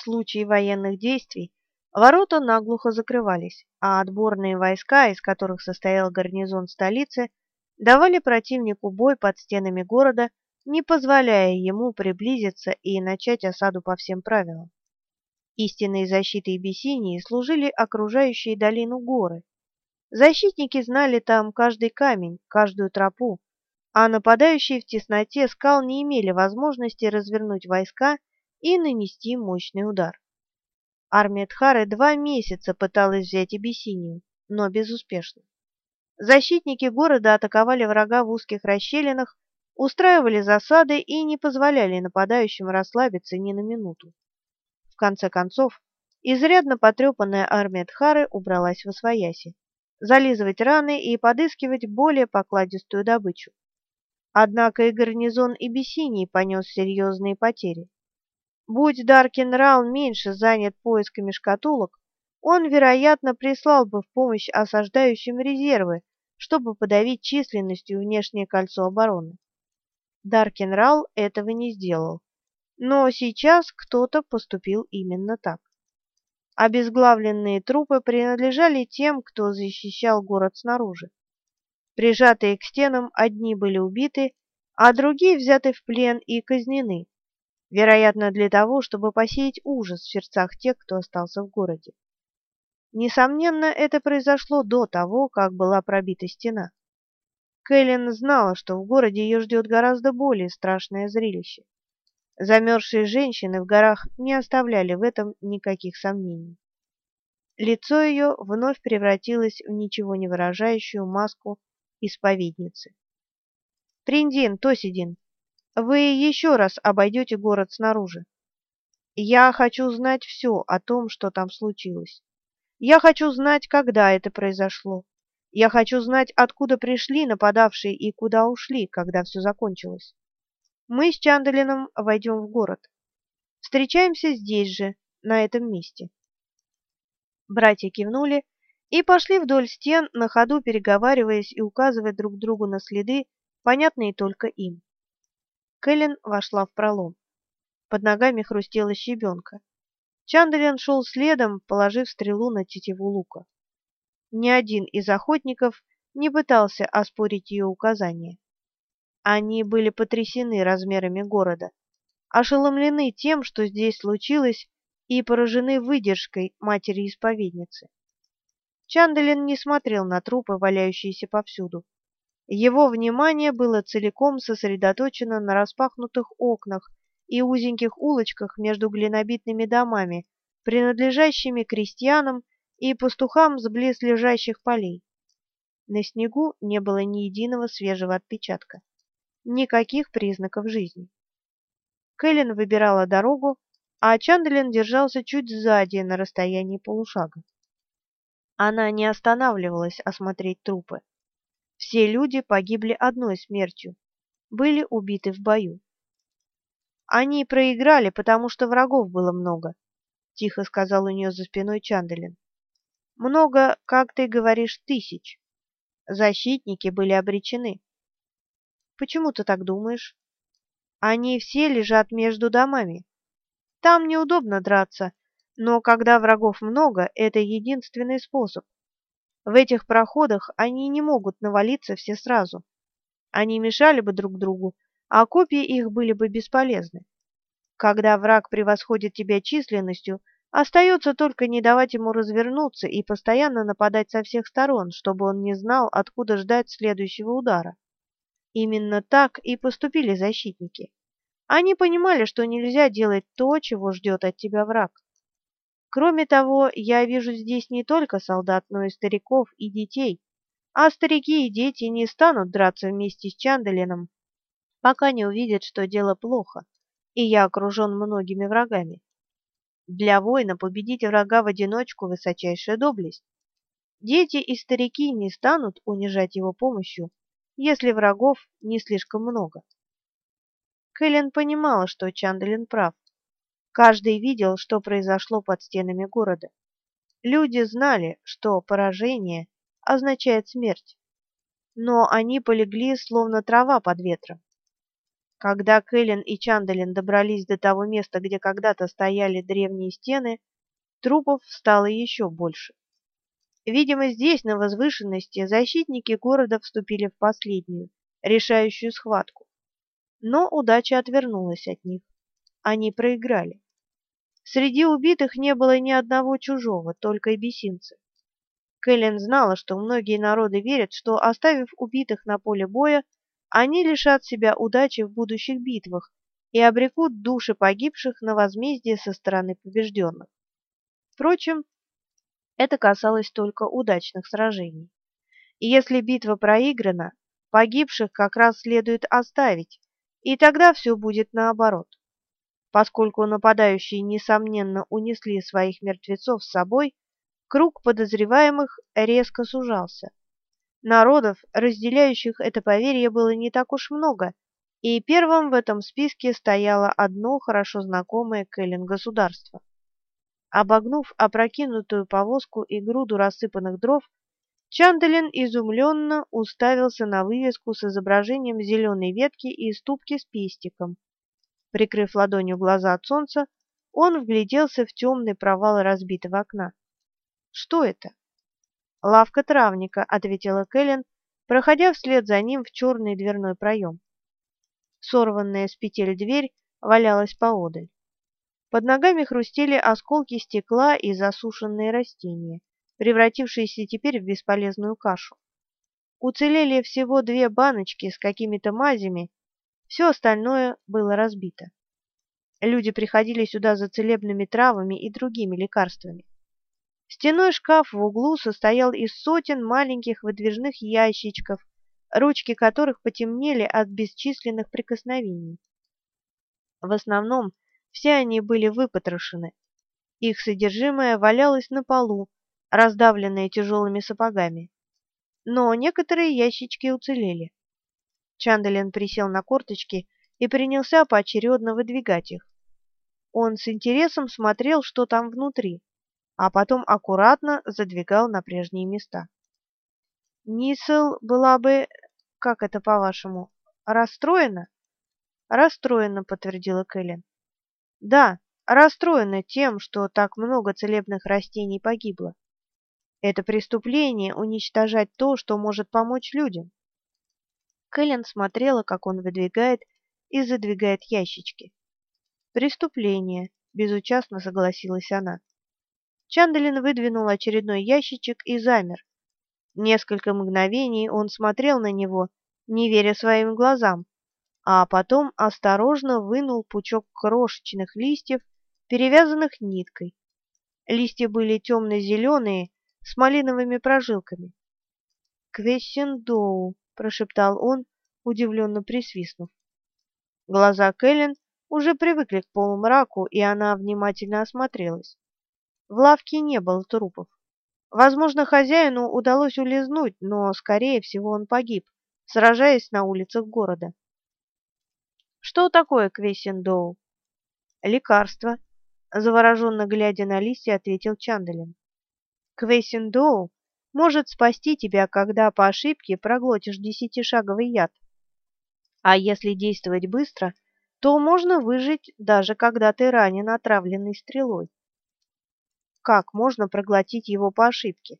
случае военных действий ворота наглухо закрывались, а отборные войска, из которых состоял гарнизон столицы, давали противнику бой под стенами города, не позволяя ему приблизиться и начать осаду по всем правилам. Истинной защитой Бессинии служили окружающие долину горы. Защитники знали там каждый камень, каждую тропу, а нападающие в тесноте скал не имели возможности развернуть войска и нанести мощный удар. Армия Тхары два месяца пыталась взять Абиссинию, но безуспешно. Защитники города атаковали врага в узких расщелинах, устраивали засады и не позволяли нападающим расслабиться ни на минуту. В конце концов, изрядно потрепанная армия Тхары убралась в Освояси, зализывать раны и подыскивать более покладистую добычу. Однако и гарнизон Ибисинии понес серьезные потери. Будь Даркин Рал меньше занят поисками шкатулок, он, вероятно, прислал бы в помощь осаждающим резервы, чтобы подавить численностью внешнее кольцо обороны. Даркин Рал этого не сделал, но сейчас кто-то поступил именно так. Обезглавленные трупы принадлежали тем, кто защищал город снаружи. Прижатые к стенам одни были убиты, а другие взяты в плен и казнены, вероятно, для того, чтобы посеять ужас в сердцах тех, кто остался в городе. Несомненно, это произошло до того, как была пробита стена. Кэлен знала, что в городе ее ждет гораздо более страшное зрелище. Замерзшие женщины в горах не оставляли в этом никаких сомнений. Лицо ее вновь превратилось в ничего не выражающую маску исповедницы. «Триндин, Тосидин, вы еще раз обойдете город снаружи. Я хочу знать все о том, что там случилось. Я хочу знать, когда это произошло. Я хочу знать, откуда пришли нападавшие и куда ушли, когда все закончилось. Мы с Чандалином войдем в город. Встречаемся здесь же, на этом месте. Братья кивнули и пошли вдоль стен, на ходу переговариваясь и указывая друг другу на следы, понятные только им. Кэлен вошла в пролом. Под ногами хрустела щебенка. Чандалин шел следом, положив стрелу на тетиву лука. Ни один из охотников не пытался оспорить ее указания. Они были потрясены размерами города, ошеломлены тем, что здесь случилось, и поражены выдержкой матери-исповедницы. Чандалин не смотрел на трупы, валяющиеся повсюду. Его внимание было целиком сосредоточено на распахнутых окнах и узеньких улочках между глинобитными домами, принадлежащими крестьянам и пастухам с близлежащих полей. На снегу не было ни единого свежего отпечатка, никаких признаков жизни. Кэлен выбирала дорогу, а Чандлин держался чуть сзади на расстоянии полушага. Она не останавливалась осмотреть трупы. Все люди погибли одной смертью, были убиты в бою. Они проиграли, потому что врагов было много, тихо сказал у нее за спиной Чанделин. Много, как ты говоришь, тысяч. Защитники были обречены. Почему ты так думаешь? Они все лежат между домами. Там неудобно драться, но когда врагов много, это единственный способ. В этих проходах они не могут навалиться все сразу. Они мешали бы друг другу, а копии их были бы бесполезны. Когда враг превосходит тебя численностью, остается только не давать ему развернуться и постоянно нападать со всех сторон, чтобы он не знал, откуда ждать следующего удара. Именно так и поступили защитники. Они понимали, что нельзя делать то, чего ждет от тебя враг. Кроме того, я вижу здесь не только солдат, но и стариков и детей. А старики и дети не станут драться вместе с Чандалином, пока не увидят, что дело плохо, и я окружен многими врагами. Для воина победить врага в одиночку – высочайшая доблесть. Дети и старики не станут унижать его помощью, если врагов не слишком много. Кэлен понимала, что Чандалин прав. Каждый видел, что произошло под стенами города. Люди знали, что поражение означает смерть. Но они полегли, словно трава под ветром. Когда Кэлен и Чандалин добрались до того места, где когда-то стояли древние стены, трупов стало еще больше. Видимо, здесь, на возвышенности, защитники города вступили в последнюю, решающую схватку. Но удача отвернулась от них. Они проиграли. Среди убитых не было ни одного чужого, только бесинцы. Кэлен знала, что многие народы верят, что, оставив убитых на поле боя, они лишат себя удачи в будущих битвах и обрекут души погибших на возмездие со стороны побежденных. Впрочем, это касалось только удачных сражений. И если битва проиграна, погибших как раз следует оставить, и тогда все будет наоборот. Поскольку нападающие, несомненно, унесли своих мертвецов с собой, круг подозреваемых резко сужался. Народов, разделяющих это поверье, было не так уж много, и первым в этом списке стояло одно хорошо знакомое Кэлен государство. Обогнув опрокинутую повозку и груду рассыпанных дров, Чанделин изумленно уставился на вывеску с изображением зеленой ветки и ступки с пестиком. Прикрыв ладонью глаза от солнца, он вгляделся в темный провал разбитого окна. «Что это?» «Лавка травника», — ответила Кэлен, проходя вслед за ним в черный дверной проем. Сорванная с петель дверь валялась поодаль. Под ногами хрустели осколки стекла и засушенные растения, превратившиеся теперь в бесполезную кашу. Уцелели всего две баночки с какими-то мазями, все остальное было разбито. Люди приходили сюда за целебными травами и другими лекарствами. Стеной шкаф в углу состоял из сотен маленьких выдвижных ящичков, ручки которых потемнели от бесчисленных прикосновений. В основном все они были выпотрошены. Их содержимое валялось на полу, раздавленное тяжелыми сапогами. Но некоторые ящички уцелели. Чандалин присел на корточки и принялся поочередно выдвигать их. Он с интересом смотрел, что там внутри а потом аккуратно задвигал на прежние места. Нисел была бы, как это по-вашему, расстроена? Расстроена, подтвердила Кэлен. Да, расстроена тем, что так много целебных растений погибло. Это преступление уничтожать то, что может помочь людям. Кэлен смотрела, как он выдвигает и задвигает ящички. Преступление, безучастно согласилась она. Чандалин выдвинул очередной ящичек и замер. Несколько мгновений он смотрел на него, не веря своим глазам, а потом осторожно вынул пучок крошечных листьев, перевязанных ниткой. Листья были темно-зеленые, с малиновыми прожилками. «Квессендоу», — прошептал он, удивленно присвистнув. Глаза Кэлен уже привыкли к полумраку, и она внимательно осмотрелась. В лавке не было трупов. Возможно, хозяину удалось улизнуть, но, скорее всего, он погиб, сражаясь на улицах города. Что такое Квесендоу? Лекарство, завороженно глядя на листья, ответил Чандалин. Квесендоу может спасти тебя, когда по ошибке проглотишь десятишаговый яд. А если действовать быстро, то можно выжить, даже когда ты ранен отравленной стрелой как можно проглотить его по ошибке.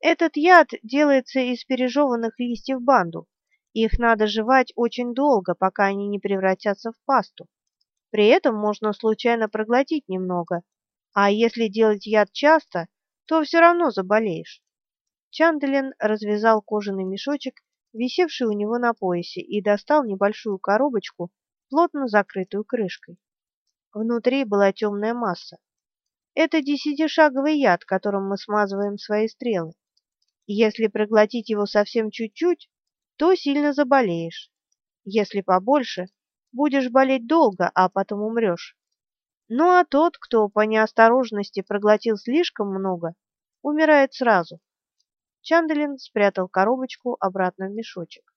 Этот яд делается из пережеванных листьев банду. Их надо жевать очень долго, пока они не превратятся в пасту. При этом можно случайно проглотить немного, а если делать яд часто, то все равно заболеешь. Чандлин развязал кожаный мешочек, висевший у него на поясе, и достал небольшую коробочку, плотно закрытую крышкой. Внутри была темная масса. Это десятишаговый яд, которым мы смазываем свои стрелы. Если проглотить его совсем чуть-чуть, то сильно заболеешь. Если побольше, будешь болеть долго, а потом умрешь. Ну а тот, кто по неосторожности проглотил слишком много, умирает сразу. Чандалин спрятал коробочку обратно в мешочек.